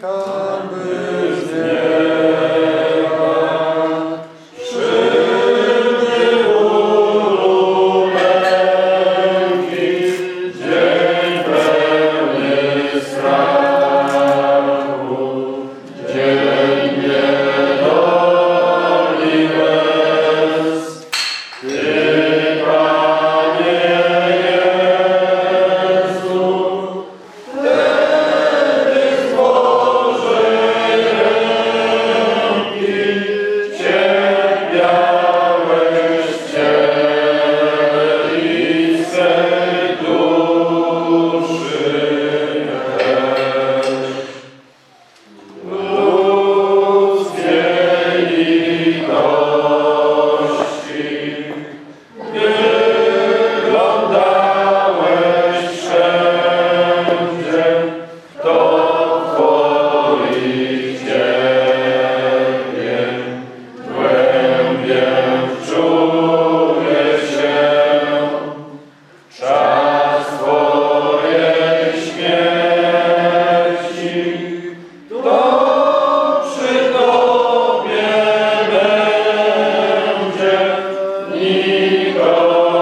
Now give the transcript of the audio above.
come. God.